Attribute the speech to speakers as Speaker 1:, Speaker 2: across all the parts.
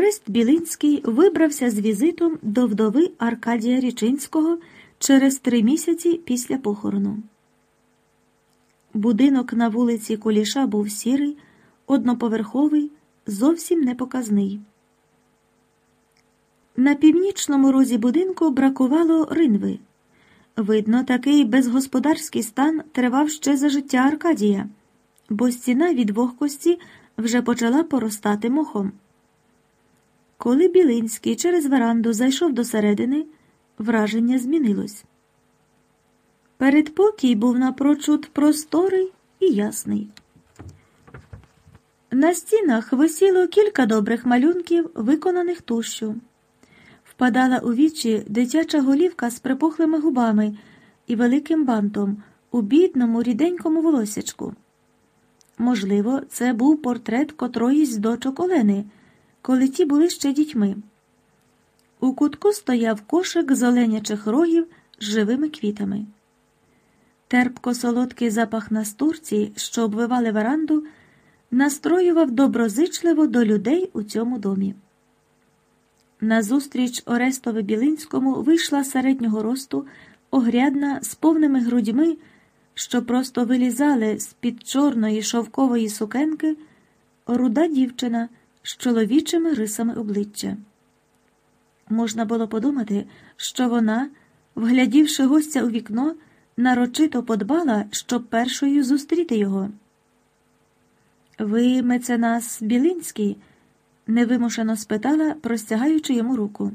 Speaker 1: Орест Білинський вибрався з візитом до вдови Аркадія Річинського через три місяці після похорону. Будинок на вулиці Куліша був сірий, одноповерховий, зовсім непоказний. На північному розі будинку бракувало ринви. Видно, такий безгосподарський стан тривав ще за життя Аркадія, бо стіна від вогкості вже почала поростати мохом. Коли Білинський через веранду зайшов до середини, враження змінилось. Передпокій був напрочуд просторий і ясний. На стінах висіло кілька добрих малюнків, виконаних тушю. Впадала у вічі дитяча голівка з припухлими губами і великим бантом у бідному ріденькому волосячку. Можливо, це був портрет котроїсь з дочок Олени, коли ті були ще дітьми. У кутку стояв кошик з оленячих рогів з живими квітами. Терпко солодкий запах настурці, що обвивали веранду, настроював доброзичливо до людей у цьому домі. Назустріч Орестові Білинському вийшла середнього росту, огрядна з повними грудьми, що просто вилізали з під чорної шовкової сукенки, руда дівчина з чоловічими рисами обличчя. Можна було подумати, що вона, вглядівши гостя у вікно, нарочито подбала, щоб першою зустріти його. Ви, меценас Білинський? невимушено спитала, простягаючи йому руку.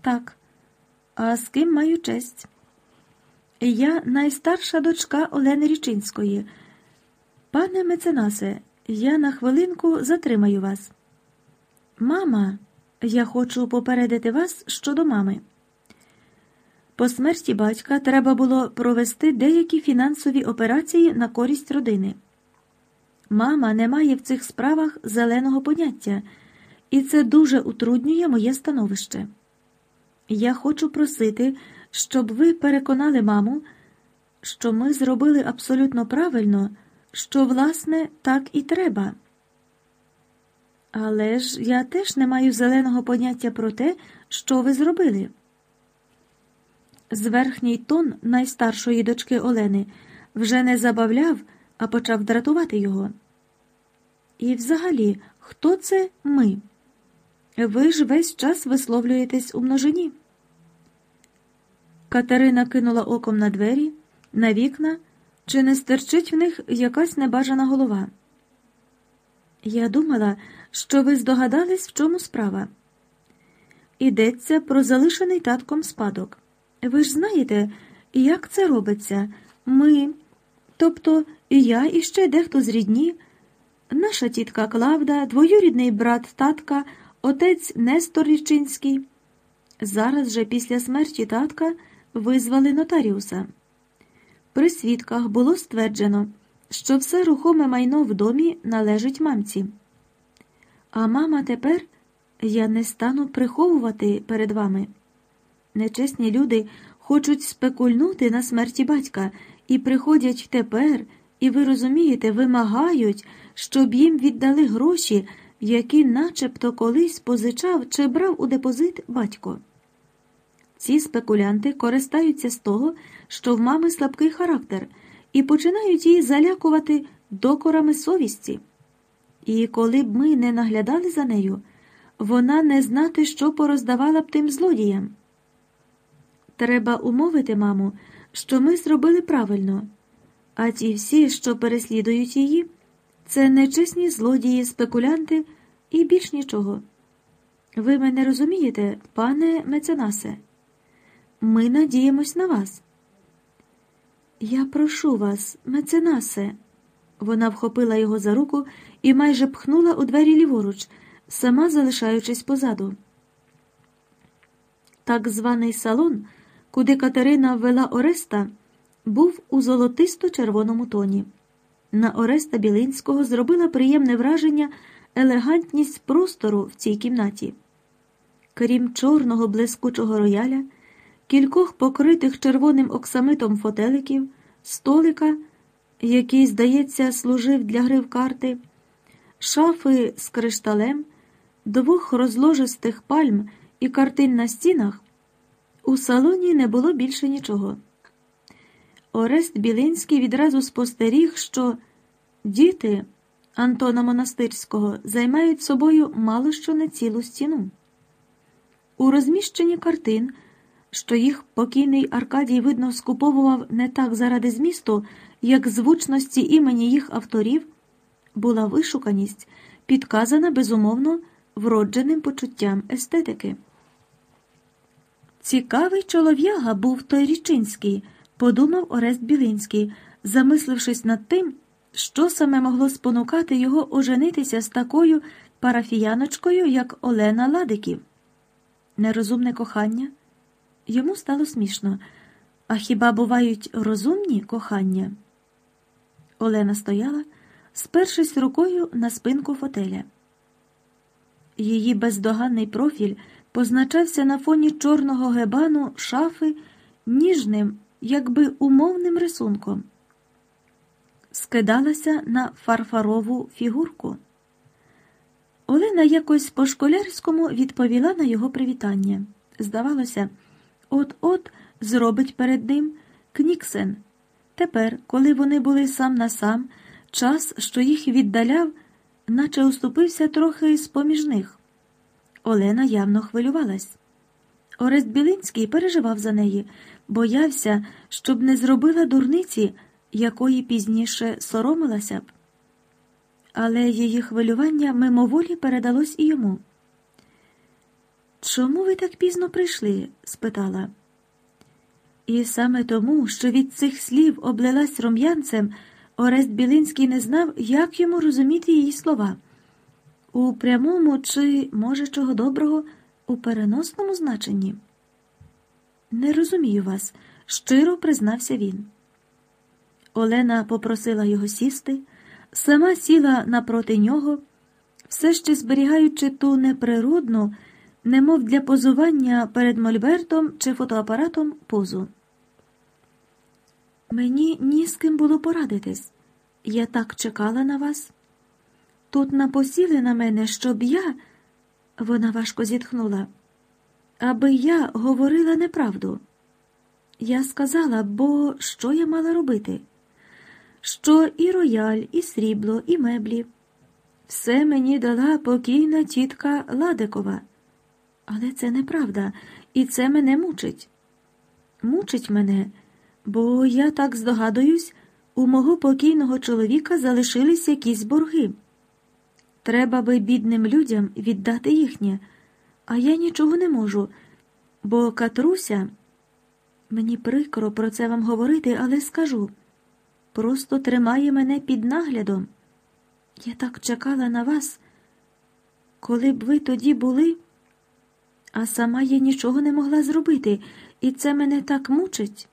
Speaker 1: Так, а з ким маю честь? Я найстарша дочка Олени Річинської. Пане меценасе, я на хвилинку затримаю вас. Мама, я хочу попередити вас щодо мами. По смерті батька треба було провести деякі фінансові операції на користь родини. Мама не має в цих справах зеленого поняття, і це дуже утруднює моє становище. Я хочу просити, щоб ви переконали маму, що ми зробили абсолютно правильно, що, власне, так і треба. Але ж я теж не маю зеленого поняття про те, що ви зробили. Зверхній тон найстаршої дочки Олени вже не забавляв, а почав дратувати його. І взагалі, хто це ми? Ви ж весь час висловлюєтесь у множині. Катерина кинула оком на двері, на вікна, чи не стерчить в них якась небажана голова. Я думала, що ви здогадались, в чому справа. Ідеться про залишений татком спадок. Ви ж знаєте, як це робиться? Ми, тобто і я, і ще дехто з рідні, наша тітка Клавда, двоюрідний брат татка, отець Нестор Річинський. Зараз же після смерті татка визвали нотаріуса. При свідках було стверджено, що все рухоме майно в домі належить мамці. А мама тепер я не стану приховувати перед вами. Нечесні люди хочуть спекульнути на смерті батька і приходять тепер, і ви розумієте, вимагають, щоб їм віддали гроші, які начебто колись позичав чи брав у депозит батько. Ці спекулянти користаються з того, що в мами слабкий характер, і починають її залякувати докорами совісті. І коли б ми не наглядали за нею, вона не знати, що пороздавала б тим злодіям. Треба умовити, маму, що ми зробили правильно, а ті всі, що переслідують її, це нечесні злодії, спекулянти і більш нічого. Ви мене розумієте, пане меценасе? Ми надіємось на вас. Я прошу вас, меценасе. Вона вхопила його за руку і майже пхнула у двері ліворуч, сама залишаючись позаду. Так званий салон куди Катерина ввела Ореста, був у золотисто-червоному тоні. На Ореста Білинського зробила приємне враження елегантність простору в цій кімнаті. Крім чорного блискучого рояля, кількох покритих червоним оксамитом фотеликів, столика, який, здається, служив для гри в карти, шафи з кришталем, двох розложистих пальм і картин на стінах, у салоні не було більше нічого. Орест Білинський відразу спостеріг, що діти Антона Монастирського займають собою мало що не цілу стіну. У розміщенні картин, що їх покійний Аркадій, видно, скуповував не так заради змісту, як звучності імені їх авторів, була вишуканість, підказана безумовно вродженим почуттям естетики. Цікавий чолов'яга був той Річинський, подумав Орест Білинський, замислившись над тим, що саме могло спонукати його оженитися з такою парафіяночкою, як Олена Ладиків. Нерозумне кохання. Йому стало смішно. А хіба бувають розумні кохання? Олена стояла, спершись рукою на спинку фотеля. Її бездоганний профіль позначався на фоні чорного гебану шафи ніжним, якби умовним рисунком. Скидалася на фарфарову фігурку. Олена якось по школярському відповіла на його привітання. Здавалося, от-от зробить перед ним Кніксен. Тепер, коли вони були сам на сам, час, що їх віддаляв, наче уступився трохи з поміж них. Олена явно хвилювалась. Орест Білинський переживав за неї, боявся, щоб не зробила дурниці, якої пізніше соромилася б. Але її хвилювання мимоволі передалось і йому. Чому ви так пізно прийшли? спитала. І саме тому, що від цих слів облилась рум'янцем, Орест Білинський не знав, як йому розуміти її слова у прямому чи, може, чого доброго, у переносному значенні. Не розумію вас, щиро признався він. Олена попросила його сісти, сама сіла напроти нього, все ще зберігаючи ту неприродну, немов для позування перед мольбертом чи фотоапаратом позу. Мені ні з ким було порадитись. Я так чекала на вас. Тут напосіли на мене, щоб я, вона важко зітхнула, аби я говорила неправду. Я сказала, бо що я мала робити? Що і рояль, і срібло, і меблі. Все мені дала покійна тітка Ладикова. Але це неправда, і це мене мучить. Мучить мене, бо я так здогадуюсь, у мого покійного чоловіка залишились якісь борги. Треба би бідним людям віддати їхнє, а я нічого не можу, бо Катруся, мені прикро про це вам говорити, але скажу просто тримає мене під наглядом. Я так чекала на вас, коли б ви тоді були, а сама я нічого не могла зробити, і це мене так мучить.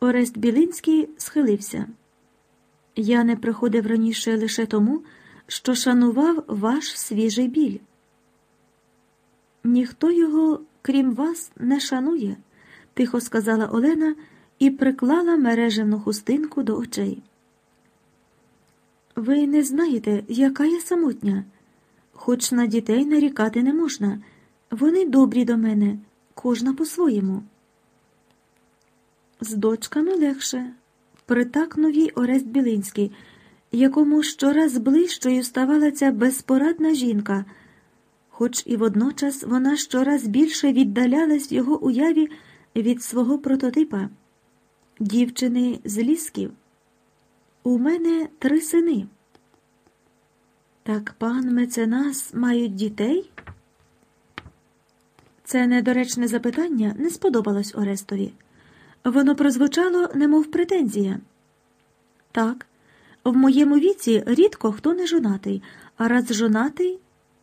Speaker 1: Орест Білинський схилився. Я не приходив раніше лише тому, що шанував ваш свіжий біль. Ніхто його, крім вас, не шанує, тихо сказала Олена і приклала мережевну хустинку до очей. Ви не знаєте, яка я самотня, хоч на дітей нарікати не можна. Вони добрі до мене, кожна по-своєму. З дочками легше, притакнув їй Орест Білинський, якому щораз ближчою ставала ця безпорадна жінка, хоч і водночас вона щораз більше віддалялась в його уяві від свого прототипа, дівчини з лісків. У мене три сини. Так пан меценас мають дітей? Це недоречне запитання не сподобалось Орестові. Воно прозвучало, немов претензія. Так, в моєму віці рідко хто не жонатий, а раз жонатий,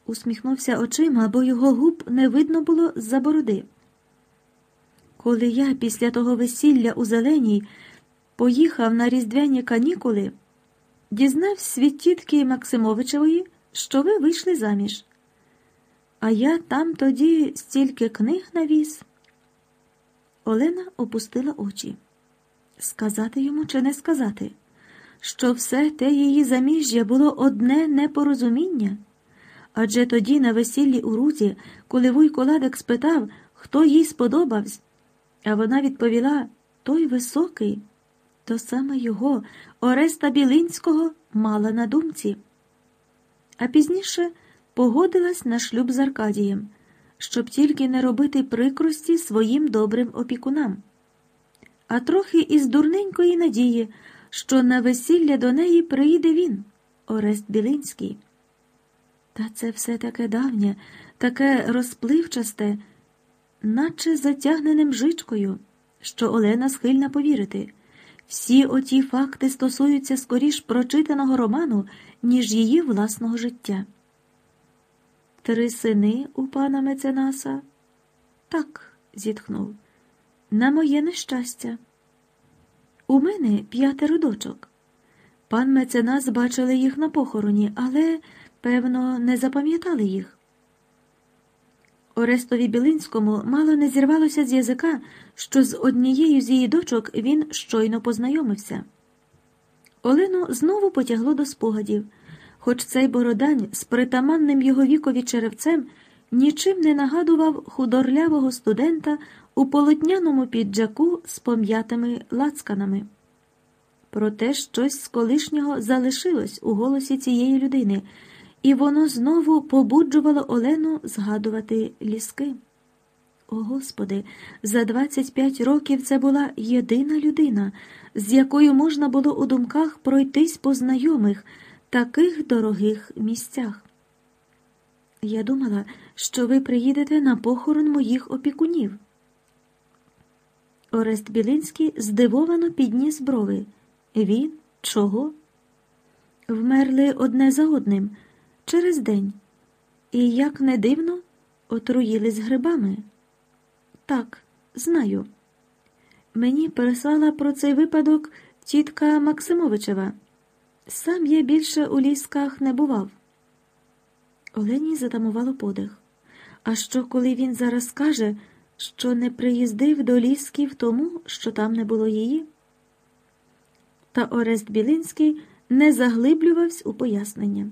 Speaker 1: усміхнувся очима, бо його губ не видно було з-за бороди. Коли я після того весілля у Зеленій поїхав на різдвяні канікули, дізнався від тітки Максимовичевої, що ви вийшли заміж. А я там тоді стільки книг навіз. Олена опустила очі. Сказати йому чи не сказати, що все те її заміжжя було одне непорозуміння, Адже тоді на весіллі у Рузі, коли Вуйко Ладик спитав, хто їй сподобався, а вона відповіла той високий, то саме його, Ореста Білинського, мала на думці. А пізніше погодилась на шлюб з Аркадієм, щоб тільки не робити прикрості своїм добрим опікунам, а трохи із дурненької надії, що на весілля до неї приїде він, Орест Білинський. Та це все таке давнє, таке розпливчасте, наче затягненим жичкою, що Олена схильна повірити. Всі оті факти стосуються скоріш прочитаного роману, ніж її власного життя. Три сини у пана меценаса? Так, зітхнув. На моє нещастя. У мене п'ятеро дочок. Пан меценас бачили їх на похороні, але, певно, не запам'ятали їх. Орестові Білинському мало не зірвалося з язика, що з однією з її дочок він щойно познайомився. Олену знову потягло до спогадів, хоч цей бородань з притаманним його вікові черевцем нічим не нагадував худорлявого студента у полотняному піджаку з пом'ятими лацканами. Проте щось з колишнього залишилось у голосі цієї людини і воно знову побуджувало Олену згадувати ліски. О Господи, за 25 років це була єдина людина, з якою можна було у думках пройтись по знайомих, таких дорогих місцях. Я думала, що ви приїдете на похорон моїх опікунів. Орест Білинський здивовано підніс брови. Він чого? Вмерли одне за одним через день. І, як не дивно, отруїлись грибами. Так, знаю. Мені переслала про цей випадок тітка Максимовичева. Сам я більше у лісках не бував. Олені затамувало подих. А що, коли він зараз скаже, що не приїздив до лісків тому, що там не було її? Та Орест Білинський не заглиблювався у пояснення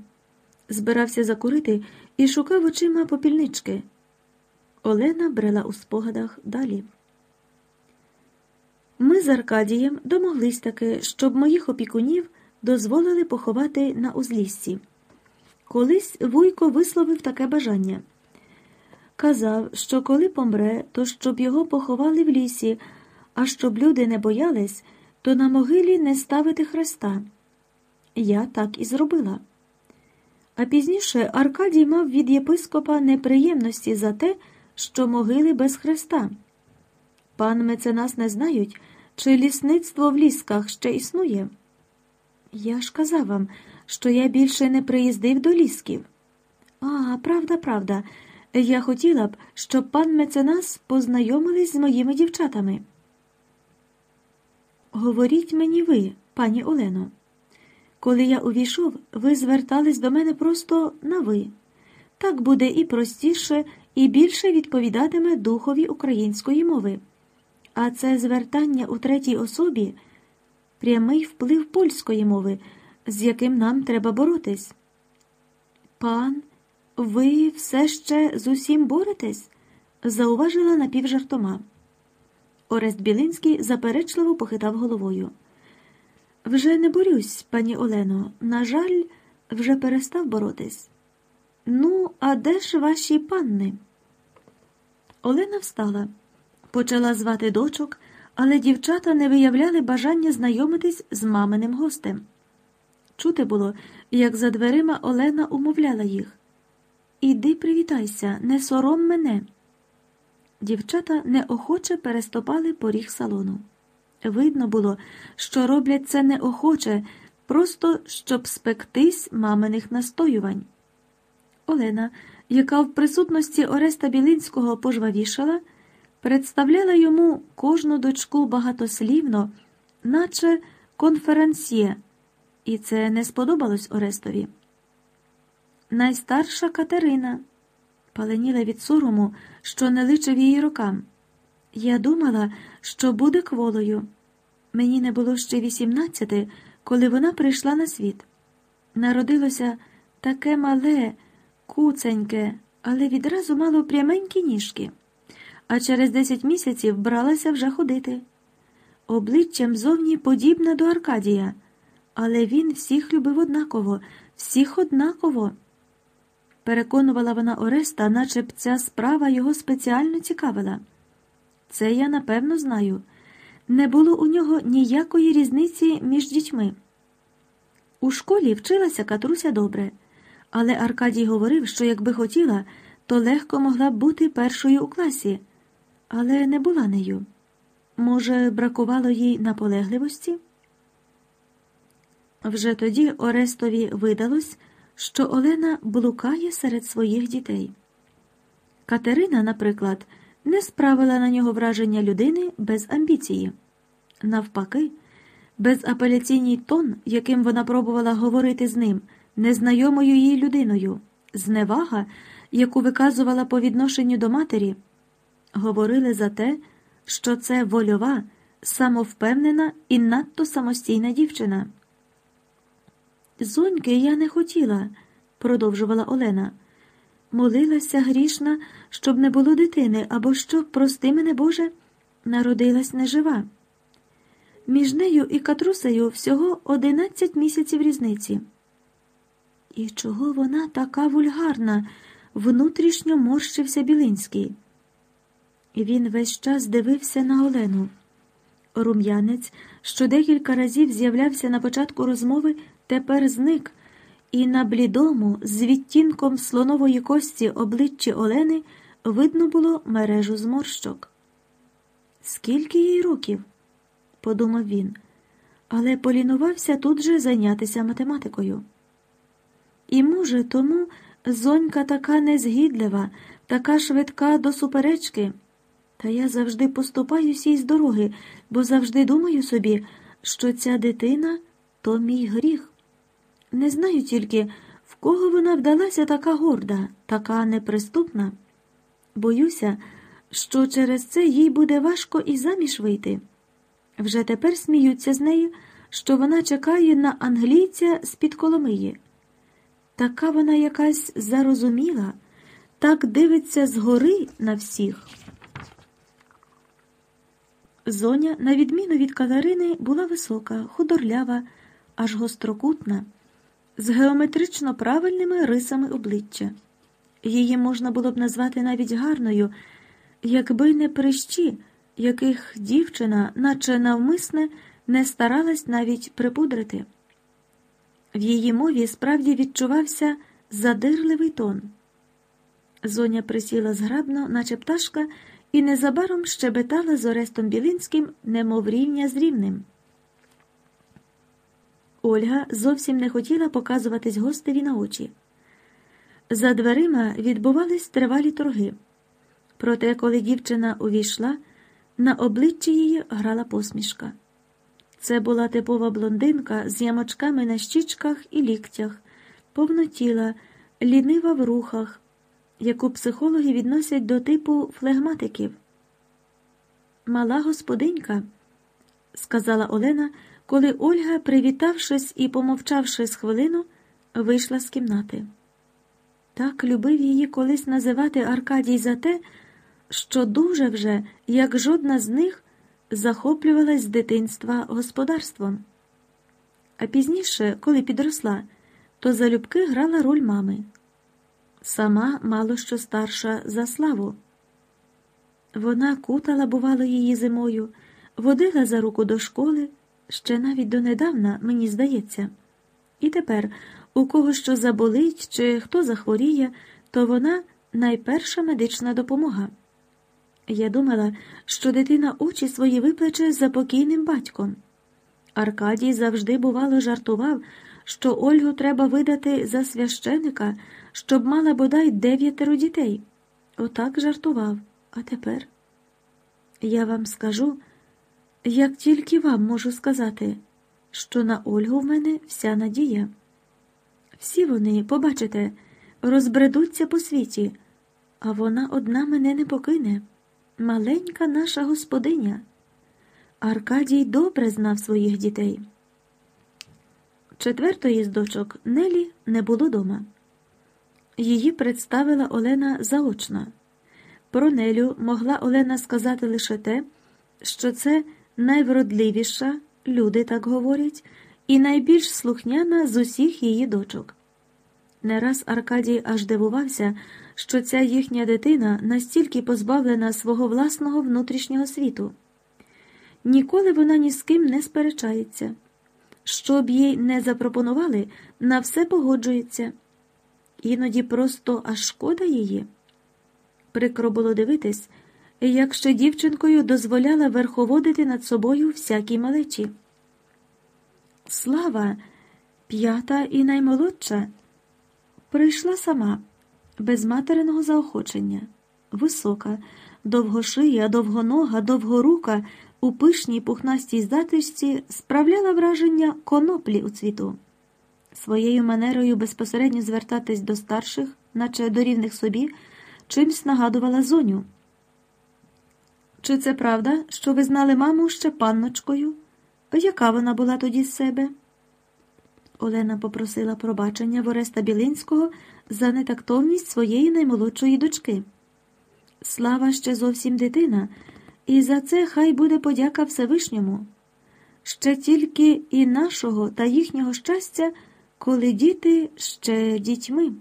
Speaker 1: збирався закурити і шукав очима попільнички. Олена брела у спогадах далі. Ми з Аркадієм домоглись таки, щоб моїх опікунів дозволили поховати на узліссі. Колись Вуйко висловив таке бажання. Казав, що коли помре, то щоб його поховали в лісі, а щоб люди не боялись, то на могилі не ставити хреста. Я так і зробила. А пізніше Аркадій мав від єпископа неприємності за те, що могили без хреста. Пан меценас не знають, чи лісництво в лісках ще існує. Я ж казав вам, що я більше не приїздив до лісків. А, правда, правда. Я хотіла б, щоб пан меценас познайомились з моїми дівчатами. Говоріть мені ви, пані Олено. Коли я увійшов, ви звертались до мене просто на ви. Так буде і простіше, і більше відповідатиме духові української мови. А це звертання у третій особі прямий вплив польської мови, з яким нам треба боротись. Пан, ви все ще з усім боретесь? зауважила напівжартома. Орест Білинський заперечливо похитав головою. Вже не борюсь, пані Олено. На жаль, вже перестав боротись. Ну, а де ж ваші панни? Олена встала, почала звати дочок, але дівчата не виявляли бажання знайомитись з маминим гостем. Чути було, як за дверима Олена умовляла їх. Іди привітайся, не сором мене. Дівчата неохоче переступали поріг салону. Видно було, що роблять це неохоче, просто щоб спектись маминих настоювань. Олена, яка в присутності Ореста Білинського пожвавішала, представляла йому кожну дочку багатослівно, наче конференсьє, і це не сподобалось Орестові. Найстарша Катерина паленіла від сорому, що не личив її рокам. Я думала, що буде кволою. Мені не було ще вісімнадцяти, коли вона прийшла на світ. Народилося таке мале, куценьке, але відразу мало пряменькі ніжки, а через десять місяців бралася вже ходити. Обличчям зовні подібна до Аркадія, але він всіх любив однаково, всіх однаково. Переконувала вона Ореста, наче б ця справа його спеціально цікавила. Це я напевно знаю. Не було у нього ніякої різниці між дітьми. У школі вчилася Катруся добре, але Аркадій говорив, що якби хотіла, то легко могла б бути першою у класі, але не була нею. Може, бракувало їй наполегливості? Вже тоді Орестові видалось, що Олена блукає серед своїх дітей. Катерина, наприклад, не справила на нього враження людини без амбіції. Навпаки, безапеляційний тон, яким вона пробувала говорити з ним, незнайомою їй людиною, зневага, яку виказувала по відношенню до матері, говорили за те, що це вольова, самовпевнена і надто самостійна дівчина. Зоньки я не хотіла, продовжувала Олена. Молилася грішна, щоб не було дитини, або щоб, прости мене, Боже, народилась нежива. Між нею і катрусею всього одинадцять місяців різниці. І чого вона така вульгарна? внутрішньо морщився Білинський. Він весь час дивився на Олену. Рум'янець, що декілька разів з'являвся на початку розмови, тепер зник, і на блідому, з відтінком слонової кості обличчі Олени видно було мережу зморщок. Скільки їй років? подумав він, але полінувався тут же зайнятися математикою. І, може, тому зонька така незгідлива, така швидка до суперечки. Та я завжди поступаюсь їй з дороги, бо завжди думаю собі, що ця дитина то мій гріх. Не знаю тільки, в кого вона вдалася така горда, така неприступна. Боюся, що через це їй буде важко і заміж вийти. Вже тепер сміються з нею, що вона чекає на англійця з-під Коломиї. Така вона якась зарозуміла, так дивиться згори на всіх. Зоня, на відміну від Катерини, була висока, худорлява, аж гострокутна, з геометрично правильними рисами обличчя. Її можна було б назвати навіть гарною, якби не прищі, яких дівчина, наче навмисне, не старалась навіть припудрити. В її мові справді відчувався задирливий тон. Зоня присіла зграбно, наче пташка і незабаром щебетала з Орестом Білинським, немов рівня з рівним. Ольга зовсім не хотіла показуватись гостеві на очі. За дверима відбувались тривалі торги. Проте, коли дівчина увійшла, на обличчі її грала посмішка. Це була типова блондинка з ямочками на щічках і ліктях, повнотіла, лінива в рухах, яку психологи відносять до типу флегматиків. Мала господинька, сказала Олена, коли Ольга, привітавшись і помовчавши з хвилину, вийшла з кімнати. Так любив її колись називати Аркадій за те, що дуже вже, як жодна з них, захоплювалась з дитинства господарством. А пізніше, коли підросла, то залюбки грала роль мами сама мало що старша за славу. Вона кутала, бувало, її зимою, водила за руку до школи, ще навіть донедавна, мені здається. І тепер, у кого що заболить чи хто захворіє, то вона найперша медична допомога. Я думала, що дитина очі свої виплече за покійним батьком. Аркадій завжди, бувало, жартував, що Ольгу треба видати за священика, щоб мала бодай дев'ятеро дітей. Отак жартував. А тепер я вам скажу, як тільки вам можу сказати, що на Ольгу в мене вся надія. Всі вони, побачите, розбредуться по світі, а вона одна мене не покине, маленька наша господиня. Аркадій добре знав своїх дітей. Четвертої з дочок Нелі не було дома. Її представила Олена заочно. Про Нелю могла Олена сказати лише те, що це найвродливіша, люди так говорять, і найбільш слухняна з усіх її дочок. Не раз Аркадій аж дивувався, що ця їхня дитина настільки позбавлена свого власного внутрішнього світу. Ніколи вона ні з ким не сперечається. Що б їй не запропонували, на все погоджується. Іноді просто аж шкода її. Прикро було дивитись, як ще дівчинкою дозволяла верховодити над собою всякій малечі. Слава, п'ята і наймолодша, прийшла сама, без материного заохочення, висока, довгошия, довгонога, довгорука, у пишній пухнастій затишці справляла враження коноплі у цвіту. Своєю манерою безпосередньо звертатись до старших, наче до рівних собі, чимсь нагадувала зоню. Чи це правда, що ви знали маму ще панночкою? Яка вона була тоді з себе? Олена попросила пробачення Вореста Білинського за нетактовність своєї наймолодшої дочки. Слава ще зовсім дитина, і за це хай буде подяка Всевишньому. Ще тільки і нашого та їхнього щастя, коли діти ще дітьми.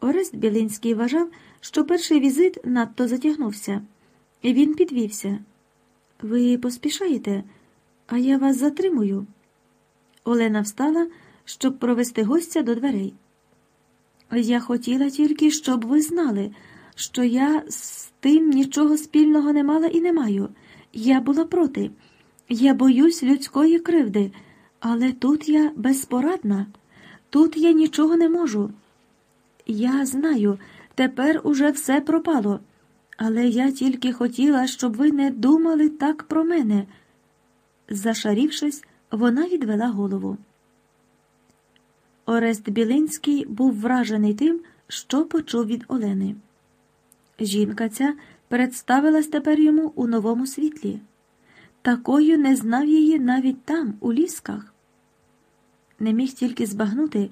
Speaker 1: Орест Білинський вважав, що перший візит надто затягнувся. Він підвівся. Ви поспішаєте, а я вас затримую. Олена встала, щоб провести гостя до дверей. Я хотіла тільки, щоб ви знали, що я з тим нічого спільного не мала і не маю. Я була проти. Я боюсь людської кривди, але тут я безпорадна, тут я нічого не можу. Я знаю, тепер уже все пропало. Але я тільки хотіла, щоб ви не думали так про мене. Зашарівшись, вона відвела голову. Орест Білинський був вражений тим, що почув від Олени. Жінка ця представилась тепер йому у новому світлі. Такою не знав її навіть там, у лісках. Не міг тільки збагнути,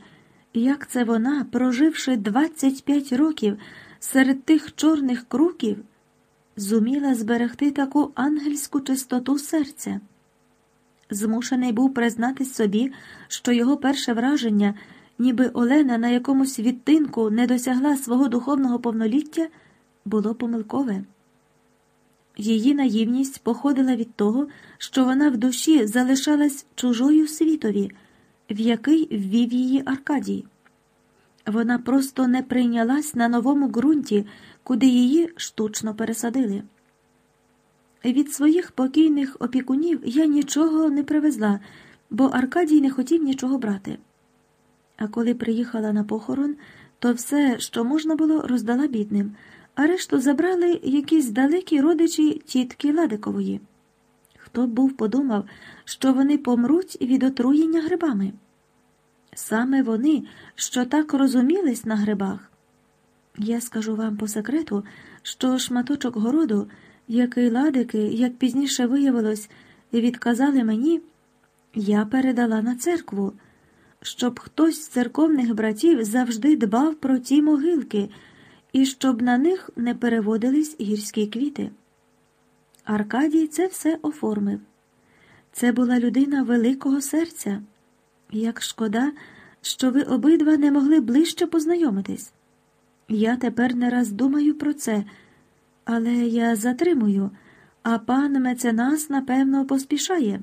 Speaker 1: як це вона, проживши 25 років серед тих чорних круків, зуміла зберегти таку ангельську чистоту серця. Змушений був признатись собі, що його перше враження, ніби Олена на якомусь відтинку не досягла свого духовного повноліття, було помилкове. Її наївність походила від того, що вона в душі залишалась чужою світові, в який ввів її Аркадій. Вона просто не прийнялась на новому ґрунті, куди її штучно пересадили. Від своїх покійних опікунів я нічого не привезла, бо Аркадій не хотів нічого брати. А коли приїхала на похорон, то все, що можна було, роздала бідним, а решту забрали якісь далекі родичі тітки Ладикової. Хто б був подумав, що вони помруть від отруєння грибами? Саме вони, що так розумілись на грибах. Я скажу вам по секрету, що шматочок городу, який ладики, як пізніше виявилось, відказали мені, я передала на церкву, щоб хтось з церковних братів завжди дбав про ті могилки і щоб на них не переводились гірські квіти. Аркадій це все оформив. Це була людина великого серця. Як шкода, що ви обидва не могли ближче познайомитись. Я тепер не раз думаю про це, але я затримую, а пан меценас, напевно, поспішає.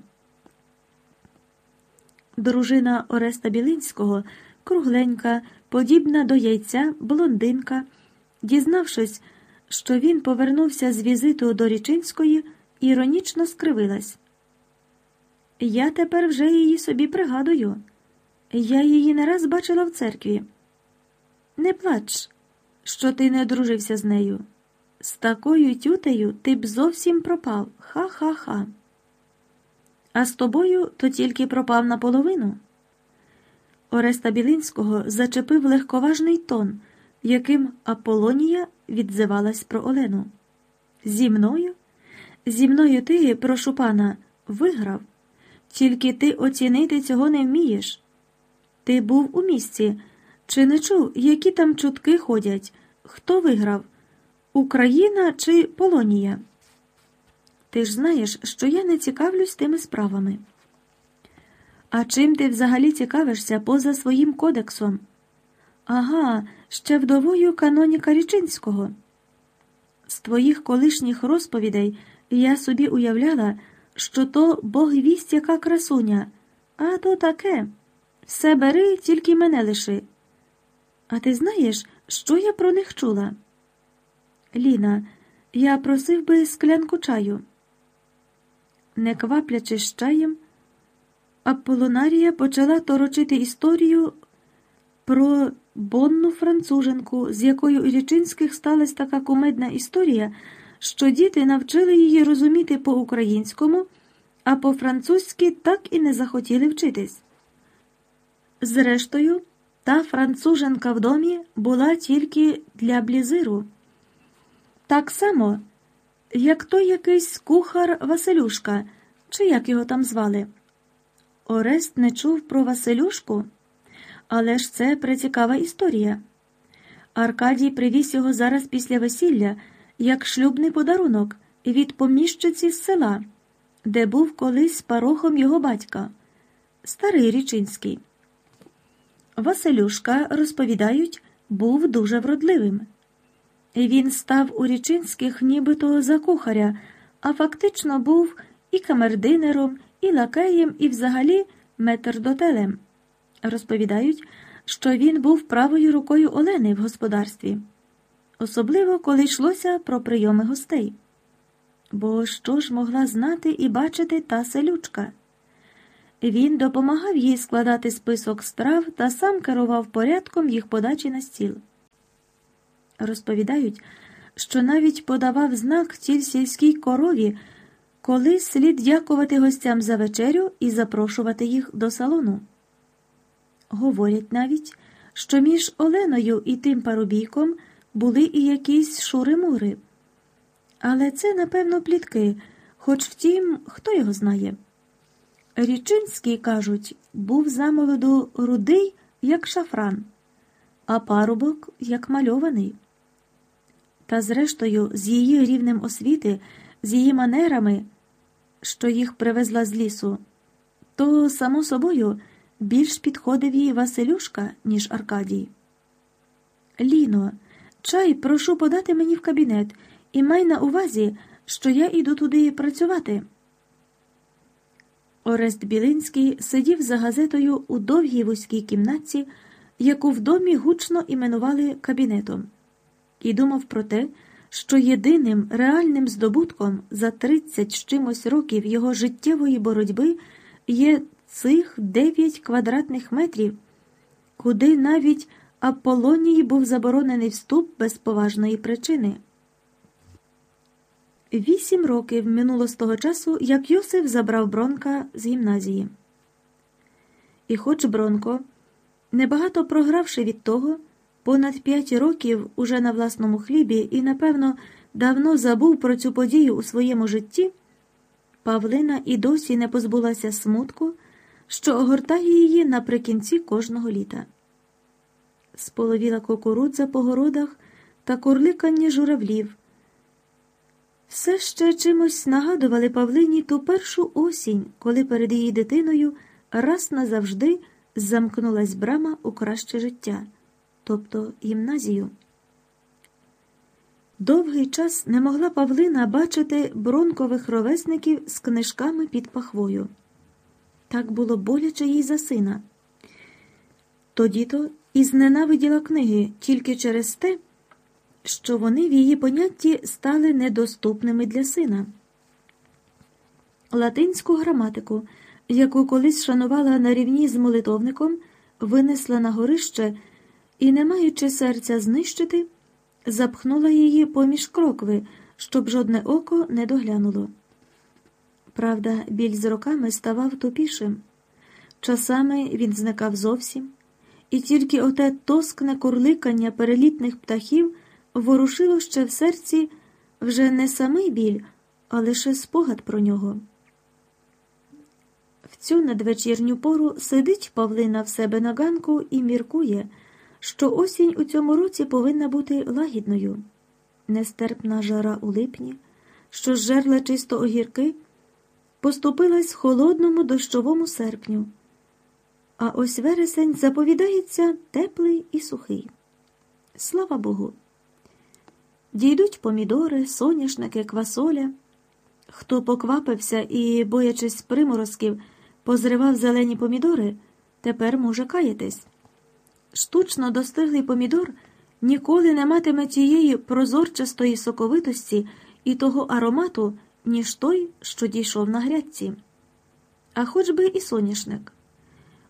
Speaker 1: Дружина Ореста Білинського, кругленька, подібна до яйця, блондинка, дізнавшись, що він повернувся з візиту до Річинської, іронічно скривилась. Я тепер вже її собі пригадую. Я її не раз бачила в церкві. Не плач, що ти не одружився з нею. З такою тютею ти б зовсім пропав. Ха-ха-ха. А з тобою то тільки пропав наполовину. Ореста Білинського зачепив легковажний тон, яким Аполонія відзивалась про Олену. Зі мною? Зі мною ти, прошу пана, виграв, тільки ти оцінити цього не вмієш. Ти був у місці, Чи не чув, які там чутки ходять? Хто виграв? Україна чи Полонія? Ти ж знаєш, що я не цікавлюсь тими справами. А чим ти взагалі цікавишся поза своїм кодексом? Ага, ще вдовою каноніка Річинського. З твоїх колишніх розповідей я собі уявляла, що то Бог вість яка красуня, а то таке. Все бери, тільки мене лиши. А ти знаєш, що я про них чула? Ліна, я просив би склянку чаю. Не кваплячись чаєм, Аполлонарія почала торочити історію про бонну француженку, з якою у Лічинських сталася така кумедна історія, що діти навчили її розуміти по-українському, а по-французьки так і не захотіли вчитись. Зрештою, та француженка в домі була тільки для блізиру. Так само, як той якийсь кухар Василюшка, чи як його там звали. Орест не чув про Василюшку, але ж це прецікава історія. Аркадій привіз його зараз після весілля як шлюбний подарунок від поміщиці з села, де був колись парохом його батька, старий Річинський. Василюшка, розповідають, був дуже вродливим. Він став у Річинських нібито за кухаря, а фактично був і камердинером, і лакеєм, і взагалі метрдотелем. Розповідають, що він був правою рукою Олени в господарстві, особливо коли йшлося про прийоми гостей. Бо що ж могла знати і бачити та селючка? Він допомагав їй складати список страв та сам керував порядком їх подачі на стіл. Розповідають, що навіть подавав знак тій сільській корові, коли слід дякувати гостям за вечерю і запрошувати їх до салону. Говорять навіть, що між Оленою і тим парубійком були і якісь шури-мури. Але це, напевно, плітки, хоч втім, хто його знає. Річинський, кажуть, був замолоду рудий, як шафран, а парубок як мальований. Та, зрештою, з її рівнем освіти, з її манерами, що їх привезла з лісу, то, само собою, більш підходив їй Василюшка, ніж Аркадій. Ліно, чай прошу подати мені в кабінет і май на увазі, що я іду туди працювати. Орест Білинський сидів за газетою у довгій вузькій кімнатці, яку в домі гучно іменували кабінетом, і думав про те, що єдиним реальним здобутком за 30 з чимось років його життєвої боротьби є цих 9 квадратних метрів, куди навіть Аполлонії був заборонений вступ без поважної причини. Вісім років минуло з того часу, як Йосиф забрав Бронка з гімназії. І хоч Бронко, небагато програвши від того, понад п'ять років уже на власному хлібі і, напевно, давно забув про цю подію у своєму житті, Павлина і досі не позбулася смутку, що огортає її наприкінці кожного літа. Споловіла кукурудза по городах та курликання журавлів. Все ще чимось нагадували Павлині ту першу осінь, коли перед її дитиною раз назавжди замкнулась брама у краще життя, тобто гімназію. Довгий час не могла Павлина бачити бронкових ровесників з книжками під пахвою. Так було боляче їй за сина. Тоді то і зненавиділа книги тільки через те, що вони в її понятті стали недоступними для сина. Латинську граматику, яку колись шанувала на рівні з молитовником, винесла на горище і, не маючи серця знищити, запхнула її поміж крокви, щоб жодне око не доглянуло. Правда, біль з роками ставав тупішим. Часами він зникав зовсім, і тільки оте тоскне курликання перелітних птахів ворушило ще в серці вже не самий біль, а лише спогад про нього. В цю надвечірню пору сидить Павлина в себе на ганку і міркує, що осінь у цьому році повинна бути лагідною, нестерпна жара у липні, що зжерла чисто огірки, поступилась холодному дощовому серпню. А ось вересень заповідається теплий і сухий. Слава Богу. Дійдуть помідори, соняшники, квасоля. Хто поквапився і, боячись приморозків, позривав зелені помідори, тепер може каятись. Штучно достиглий помідор ніколи не матиме тієї прозорчастої соковитості і того аромату, ніж той, що дійшов на грядці. А хоч би і соняшник.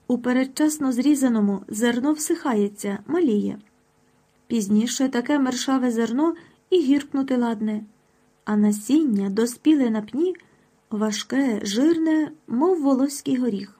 Speaker 1: У передчасно зрізаному зерно всихається, маліє. Пізніше таке мершаве зерно і гіркнути ладне, а насіння доспіле на пні важке, жирне, мов волоський горіх.